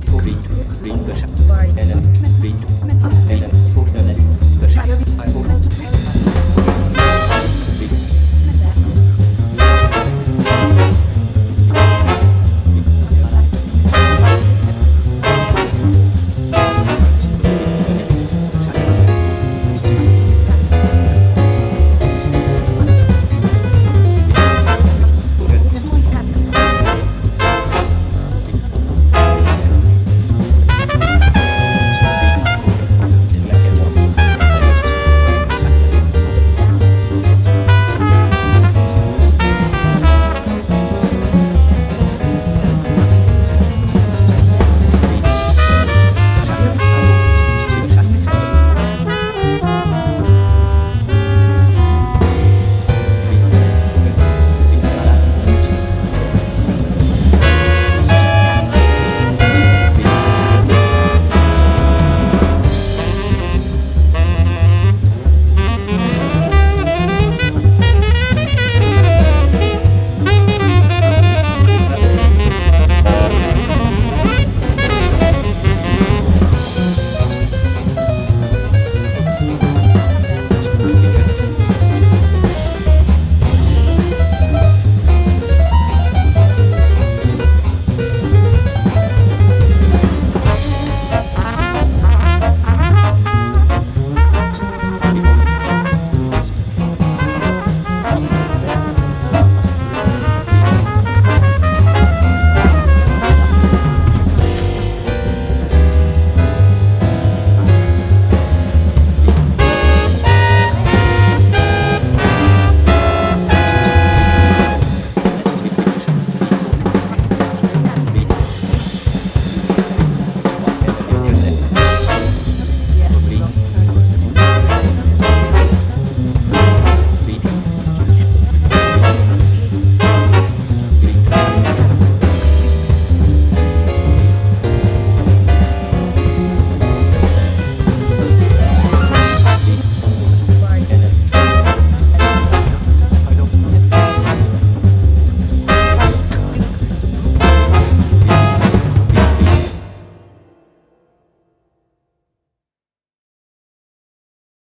Ficou lindo, lindo